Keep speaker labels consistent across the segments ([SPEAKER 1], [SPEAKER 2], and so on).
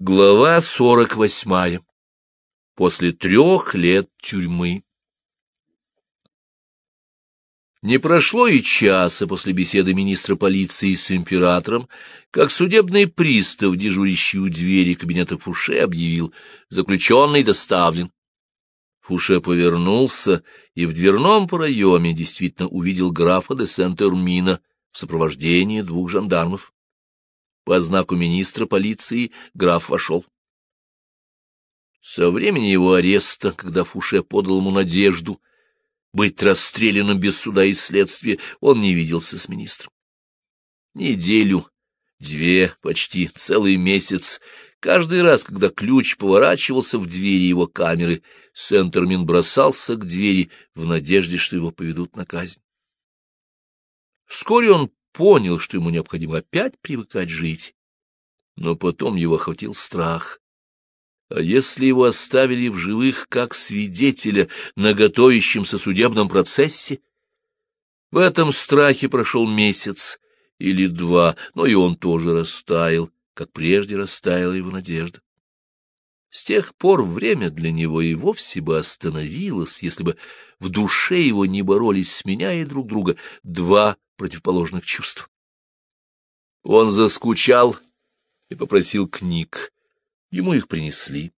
[SPEAKER 1] Глава сорок восьмая. После трех лет тюрьмы. Не прошло и часа после беседы министра полиции с императором, как судебный пристав, дежурящий у двери кабинета Фуше, объявил «Заключенный доставлен». Фуше повернулся и в дверном проеме действительно увидел графа де Сент-Эрмина в сопровождении двух жандармов. По знаку министра полиции граф вошел. Со времени его ареста, когда Фуше подал ему надежду быть расстрелянным без суда и следствия, он не виделся с министром. Неделю, две, почти целый месяц, каждый раз, когда ключ поворачивался в двери его камеры, Сентермин бросался к двери в надежде, что его поведут на казнь. Вскоре он понял, что ему необходимо опять привыкать жить. Но потом его охватил страх. А если его оставили в живых как свидетеля на готовящемся судебном процессе? В этом страхе прошел месяц или два, но и он тоже растаял, как прежде растаяла его надежда. С тех пор время для него и вовсе бы остановилось, если бы в душе его не боролись, сменяя друг друга, два противоположных чувств. Он заскучал и попросил книг. Ему их принесли.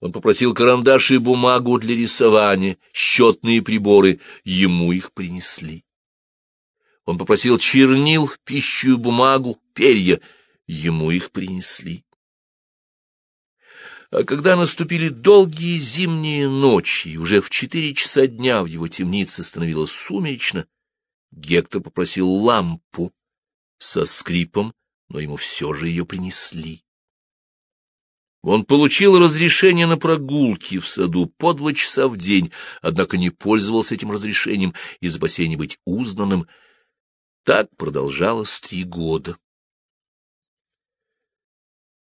[SPEAKER 1] Он попросил карандаш и бумагу для рисования, счетные приборы. Ему их принесли. Он попросил чернил, пищу и бумагу, перья. Ему их принесли. А когда наступили долгие зимние ночи, и уже в четыре часа дня в его темнице становилось сумеречно, Гектор попросил лампу со скрипом, но ему все же ее принесли. Он получил разрешение на прогулки в саду по два часа в день, однако не пользовался этим разрешением из опасения быть узнанным. Так продолжалось три года.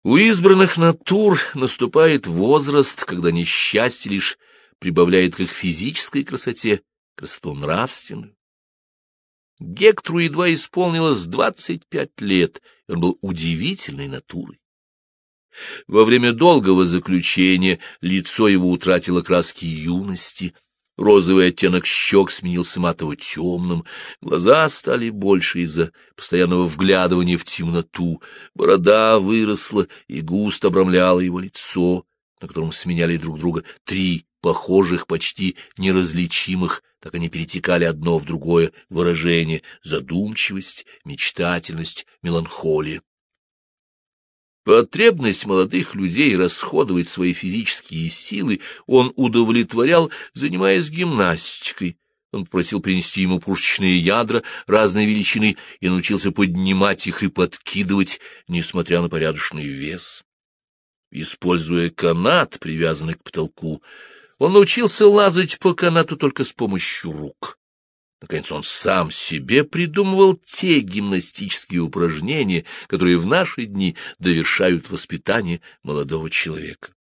[SPEAKER 1] У избранных натур наступает возраст, когда несчастье лишь прибавляет к их физической красоте, красоту нравственную. Гектру едва исполнилось двадцать пять лет, и он был удивительной натурой. Во время долгого заключения лицо его утратило краски юности, розовый оттенок щек сменился матово-темным, глаза стали больше из-за постоянного вглядывания в темноту, борода выросла и густо обрамляла его лицо, на котором сменяли друг друга три похожих, почти неразличимых так они перетекали одно в другое выражение — задумчивость, мечтательность, меланхолия. Потребность молодых людей расходовать свои физические силы он удовлетворял, занимаясь гимнастикой. Он попросил принести ему пушечные ядра разной величины и научился поднимать их и подкидывать, несмотря на порядочный вес. Используя канат, привязанный к потолку, он научился лазать по канату только с помощью рук. Наконец, он сам себе придумывал те гимнастические упражнения, которые в наши дни довершают воспитание молодого человека.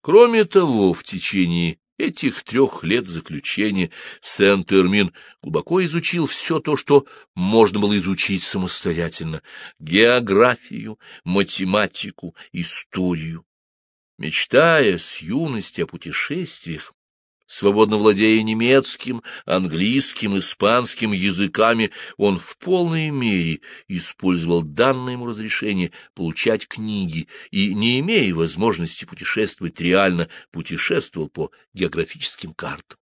[SPEAKER 1] Кроме того, в течение этих трех лет заключения Сент-Эрмин глубоко изучил все то, что можно было изучить самостоятельно — географию, математику, историю. Мечтая с юности о путешествиях, свободно владея немецким, английским, испанским языками, он в полной мере использовал данное ему разрешение получать книги и, не имея возможности путешествовать реально, путешествовал по географическим картам.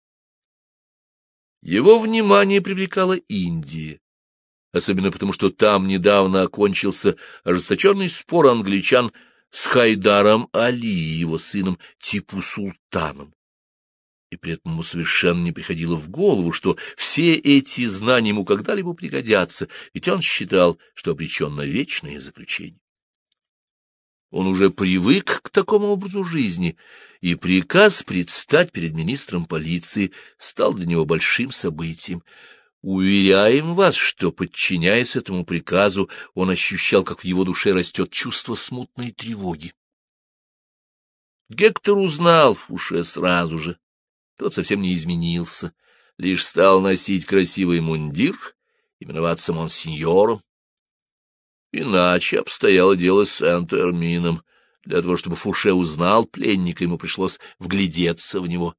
[SPEAKER 1] Его внимание привлекала Индия, особенно потому, что там недавно окончился ожесточенный спор англичан с Хайдаром Али и его сыном Типу Султаном. И при этом ему совершенно не приходило в голову, что все эти знания ему когда-либо пригодятся, ведь он считал, что обречен на вечное заключение. Он уже привык к такому образу жизни, и приказ предстать перед министром полиции стал для него большим событием. Уверяем вас, что, подчиняясь этому приказу, он ощущал, как в его душе растет чувство смутной тревоги. Гектор узнал Фуше сразу же. Тот совсем не изменился, лишь стал носить красивый мундир, именоваться монсеньором. Иначе обстояло дело с Энтермином. Для того, чтобы Фуше узнал пленника, ему пришлось вглядеться в него.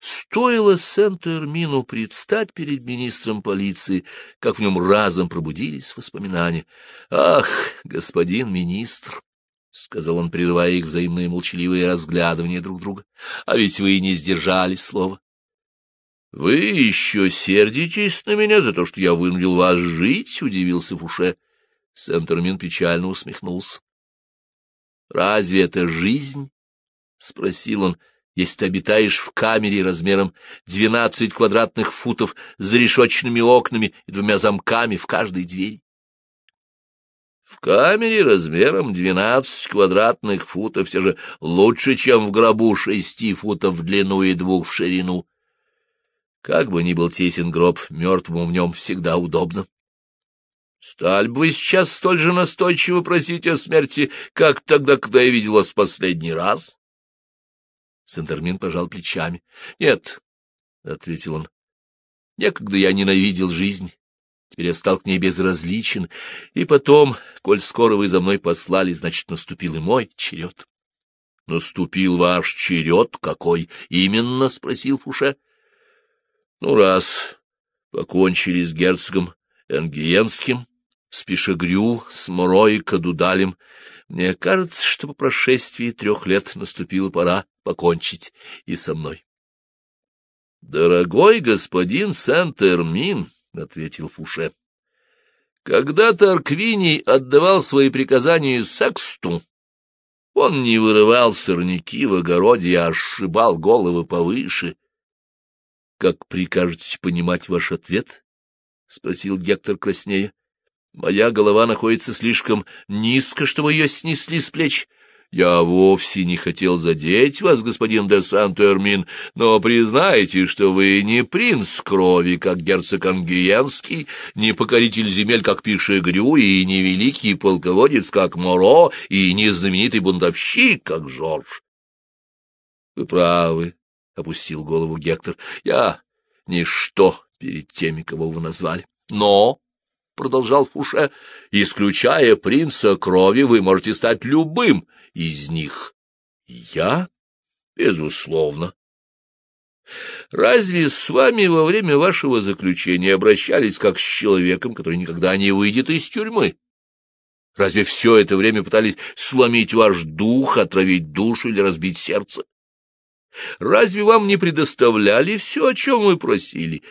[SPEAKER 1] Стоило Сент-Эрмину предстать перед министром полиции, как в нем разом пробудились воспоминания. — Ах, господин министр! — сказал он, прерывая их взаимные молчаливые разглядывания друг друга. — А ведь вы не сдержали слова. — Вы еще сердитесь на меня за то, что я вынудил вас жить? — удивился Фуше. Сент-Эрмин печально усмехнулся. — Разве это жизнь? — спросил он если ты обитаешь в камере размером двенадцать квадратных футов с зарешоченными окнами и двумя замками в каждой двери. В камере размером двенадцать квадратных футов все же лучше, чем в гробу шести футов в длину и двух в ширину. Как бы ни был тесен гроб, мертвому в нем всегда удобно. Сталь бы вы сейчас столь же настойчиво просить о смерти, как тогда, когда я видел вас в последний раз? Сентермин пожал плечами. — Нет, — ответил он, — некогда я ненавидел жизнь. Теперь я стал к ней безразличен. И потом, коль скоро вы за мной послали, значит, наступил и мой черед. — Наступил ваш черед? Какой именно? — спросил Фуше. — Ну, раз покончили с герцогом Энгиенским, с Пишегрю, с Моро и Кадудалем, мне кажется, что по прошествии трех лет наступила пора покончить и со мной. — Дорогой господин Сент-Эрмин, — ответил Фуше, — когда-то Арквиний отдавал свои приказания Сексту. Он не вырывал сорняки в огороде, а сшибал головы повыше. — Как прикажете понимать ваш ответ? — спросил Гектор краснея. Моя голова находится слишком низко, чтобы ее снесли с плеч. Я вовсе не хотел задеть вас, господин де Сант-Эрмин, но признайте, что вы не принц крови, как герцог Ангиенский, не покоритель земель, как Пишегрю, и не великий полководец, как Моро, и не знаменитый бунтовщик, как Жорж. — Вы правы, — опустил голову Гектор, — я ничто перед теми, кого вы назвали. Но продолжал Фуше, — исключая принца крови, вы можете стать любым из них. Я? Безусловно. Разве с вами во время вашего заключения обращались как с человеком, который никогда не выйдет из тюрьмы? Разве все это время пытались сломить ваш дух, отравить душу или разбить сердце? Разве вам не предоставляли все, о чем вы просили?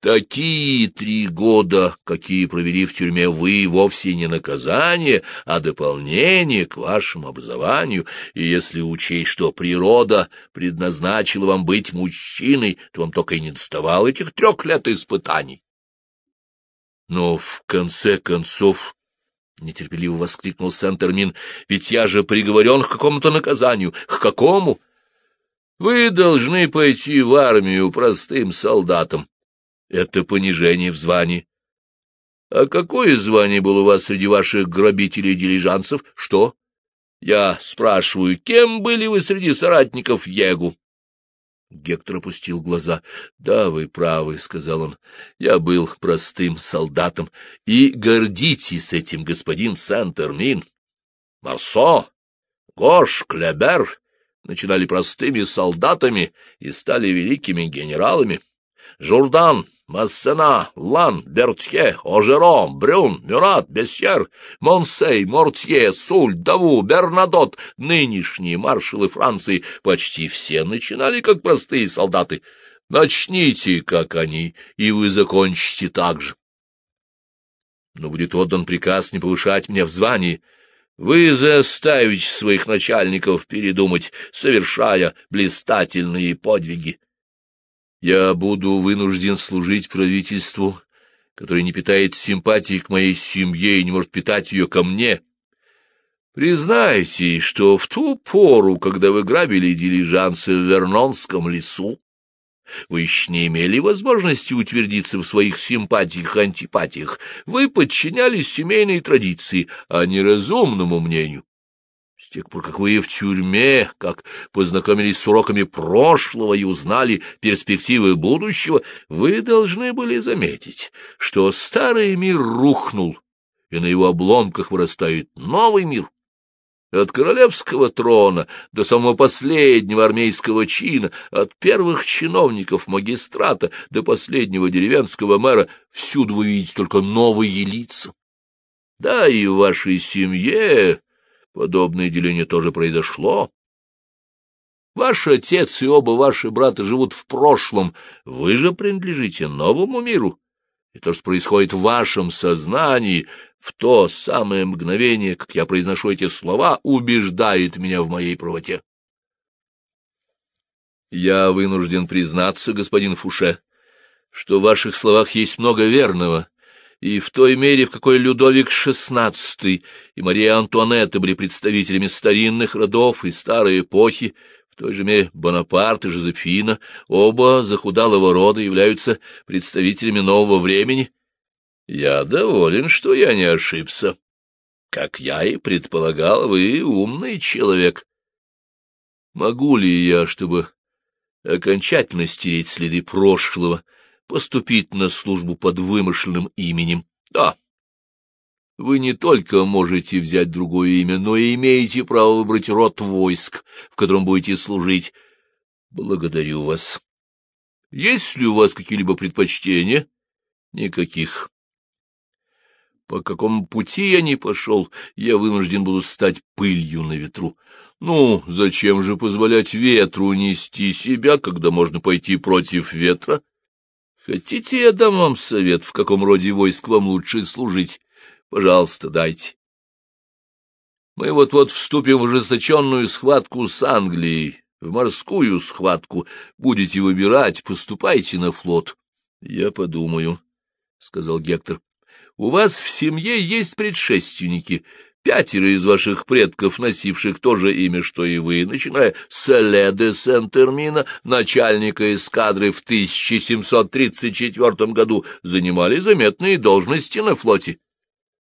[SPEAKER 1] Такие три года, какие провели в тюрьме вы, вовсе не наказание, а дополнение к вашему образованию. И если учесть, что природа предназначила вам быть мужчиной, то вам только и не доставало этих трех лет испытаний. Но в конце концов... — нетерпеливо воскликнул Сентермин. — Ведь я же приговорен к какому-то наказанию. К какому? — вы должны пойти в армию простым солдатом. Это понижение в звании. А какое звание было у вас среди ваших грабителей-дилижанцев? Что? Я спрашиваю, кем были вы среди соратников Егу? Гектор опустил глаза. — Да, вы правы, — сказал он. — Я был простым солдатом. И гордитесь этим, господин Сент-Эрмин. Марсо, Гош, Клебер, начинали простыми солдатами и стали великими генералами. Журдан, Массена, Лан, Бертье, Ожеро, Брюн, Мюрат, Бессьер, Монсей, Мортье, Суль, Даву, Бернадот, нынешние маршалы Франции, почти все начинали как простые солдаты. Начните, как они, и вы закончите так же. Но будет отдан приказ не повышать меня в звании, вы заставите своих начальников передумать, совершая блистательные подвиги. Я буду вынужден служить правительству, которое не питает симпатии к моей семье и не может питать ее ко мне. Признайте, что в ту пору, когда вы грабили дилижансы в Вернонском лесу, вы еще не имели возможности утвердиться в своих симпатиях и антипатиях. Вы подчинялись семейной традиции, а не разумному мнению. С тех пор, как вы в тюрьме, как познакомились с уроками прошлого и узнали перспективы будущего, вы должны были заметить, что старый мир рухнул, и на его обломках вырастает новый мир. От королевского трона до самого последнего армейского чина, от первых чиновников магистрата до последнего деревенского мэра, всюду вы видите только новые лица. Да и в вашей семье подобное деление тоже произошло. Ваш отец и оба ваши брата живут в прошлом, вы же принадлежите новому миру. И то, что происходит в вашем сознании, в то самое мгновение, как я произношу эти слова, убеждает меня в моей правоте. Я вынужден признаться, господин Фуше, что в ваших словах есть много верного, и в той мере, в какой Людовик XVI и Мария Антуанетта были представителями старинных родов и старой эпохи, в той же мере Бонапарт и Жозефина, оба захудалого рода, являются представителями нового времени, я доволен, что я не ошибся. Как я и предполагал, вы умный человек. Могу ли я, чтобы окончательно стереть следы прошлого, поступить на службу под вымышленным именем? Да. Вы не только можете взять другое имя, но и имеете право выбрать род войск, в котором будете служить. Благодарю вас. Есть ли у вас какие-либо предпочтения? Никаких. По какому пути я не пошел, я вынужден буду стать пылью на ветру. Ну, зачем же позволять ветру нести себя, когда можно пойти против ветра? Хотите, я дам вам совет, в каком роде войск вам лучше служить? Пожалуйста, дайте. Мы вот-вот вступим в ожесточенную схватку с Англией, в морскую схватку. Будете выбирать, поступайте на флот. — Я подумаю, — сказал Гектор. У вас в семье есть предшественники, пятеро из ваших предков, носивших то же имя, что и вы, начиная с Ле де Сен-Термина, начальника эскадры в 1734 году, занимали заметные должности на флоте.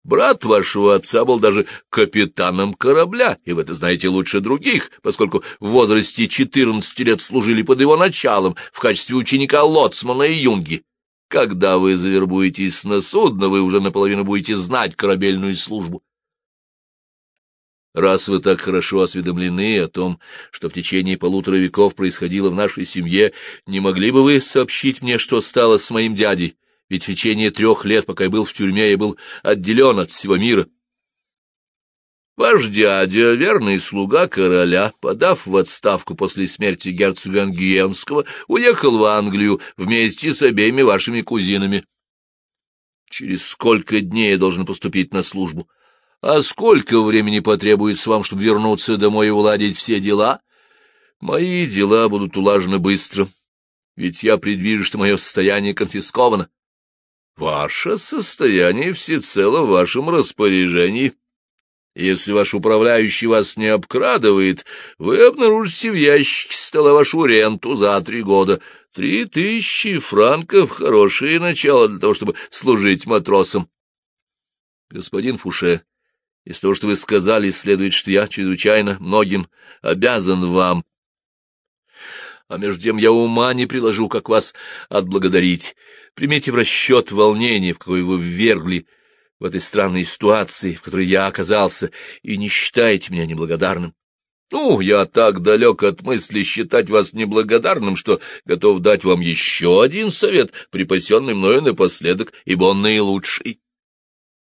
[SPEAKER 1] Брат вашего отца был даже капитаном корабля, и вы это знаете лучше других, поскольку в возрасте 14 лет служили под его началом в качестве ученика Лоцмана и Юнги. Когда вы завербуетесь на судно, вы уже наполовину будете знать корабельную службу. Раз вы так хорошо осведомлены о том, что в течение полутора веков происходило в нашей семье, не могли бы вы сообщить мне, что стало с моим дядей? Ведь в течение трех лет, пока я был в тюрьме, я был отделен от всего мира. Ваш дядя, верный слуга короля, подав в отставку после смерти герцога Ангиенского, уехал в Англию вместе с обеими вашими кузинами. Через сколько дней я должен поступить на службу? А сколько времени потребуется вам, чтобы вернуться домой и уладить все дела? Мои дела будут улажены быстро, ведь я предвижу, что мое состояние конфисковано. Ваше состояние всецело в вашем распоряжении. Если ваш управляющий вас не обкрадывает, вы обнаружите в ящике стола вашу ренту за три года. Три тысячи франков — хорошее начало для того, чтобы служить матросом. Господин Фуше, из того, что вы сказали, следует, что я чрезвычайно многим обязан вам. А между тем я ума не приложу, как вас отблагодарить. Примите в расчет волнение, в какое вы ввергли в этой странной ситуации, в которой я оказался, и не считайте меня неблагодарным. Ну, я так далек от мысли считать вас неблагодарным, что готов дать вам еще один совет, припасенный мною напоследок, ибо он наилучший.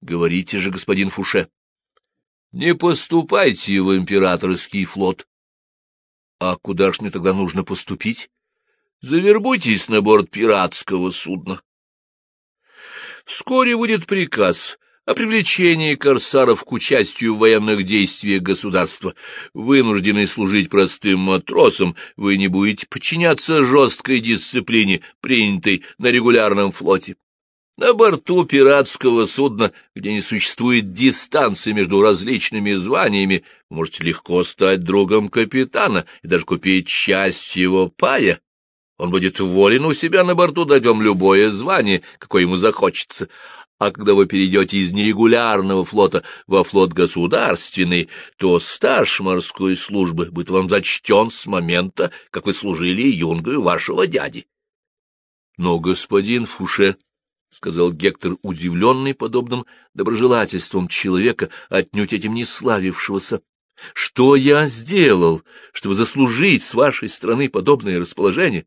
[SPEAKER 1] Говорите же, господин Фуше, не поступайте в императорский флот. А куда ж мне тогда нужно поступить? Завербуйтесь на борт пиратского судна. Вскоре будет приказ о привлечении корсаров к участию в военных действиях государства. Вынужденный служить простым матросом, вы не будете подчиняться жесткой дисциплине, принятой на регулярном флоте. На борту пиратского судна, где не существует дистанции между различными званиями, вы можете легко стать другом капитана и даже купить часть его пая. Он будет волен у себя на борту дать вам любое звание, какое ему захочется, а когда вы перейдете из нерегулярного флота во флот государственный, то стаж морской службы будет вам зачтен с момента, как вы служили юнгою вашего дяди. Но, господин Фуше, — сказал Гектор, удивленный подобным доброжелательством человека, отнюдь этим не славившегося. — Что я сделал, чтобы заслужить с вашей стороны подобное расположение?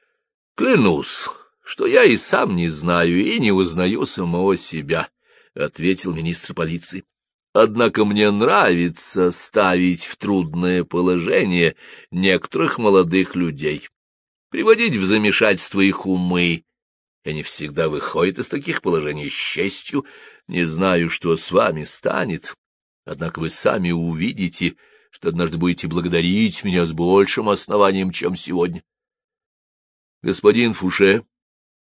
[SPEAKER 1] — Клянусь, что я и сам не знаю и не узнаю самого себя, — ответил министр полиции. — Однако мне нравится ставить в трудное положение некоторых молодых людей, приводить в замешательство их умы, они всегда выходят из таких положений с честью. Не знаю, что с вами станет, однако вы сами увидите, что однажды будете благодарить меня с большим основанием, чем сегодня. Господин Фуше, —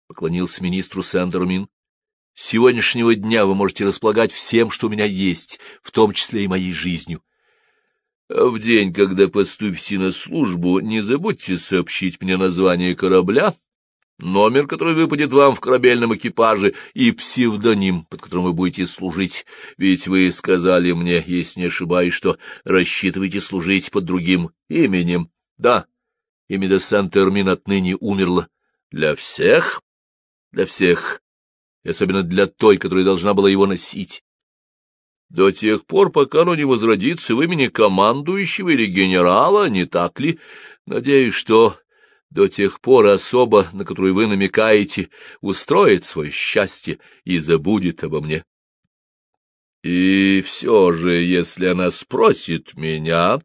[SPEAKER 1] поклонился министру Сент-Эрмин, — с сегодняшнего дня вы можете располагать всем, что у меня есть, в том числе и моей жизнью. А в день, когда поступите на службу, не забудьте сообщить мне название корабля, номер, который выпадет вам в корабельном экипаже, и псевдоним, под которым вы будете служить, ведь вы сказали мне, если не ошибаюсь, что рассчитываете служить под другим именем. Да, имя де Сент-Термин отныне умерло. Для всех? Для всех. И особенно для той, которая должна была его носить. До тех пор, пока оно не возродится в имени командующего или генерала, не так ли? Надеюсь, что до тех пор особа, на которую вы намекаете, устроит свое счастье и забудет обо мне. И все же, если она спросит меня,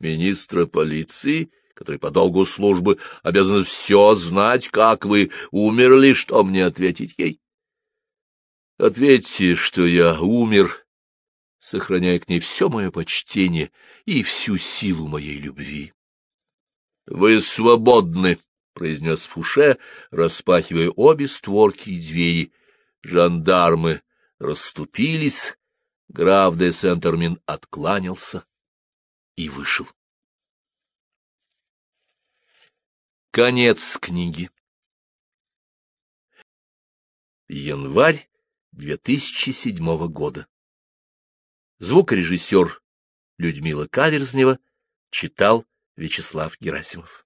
[SPEAKER 1] министра полиции, который по долгу службы обязан все знать, как вы умерли, что мне ответить ей? Ответьте, что я умер, сохраняя к ней все мое почтение и всю силу моей любви. — Вы свободны, — произнес Фуше, распахивая обе створки и двери. Жандармы расступились, граф де Сентермин откланялся и вышел. Конец книги. Январь 2007 года. Звукорежиссер Людмила Каверзнева читал Вячеслав Герасимов.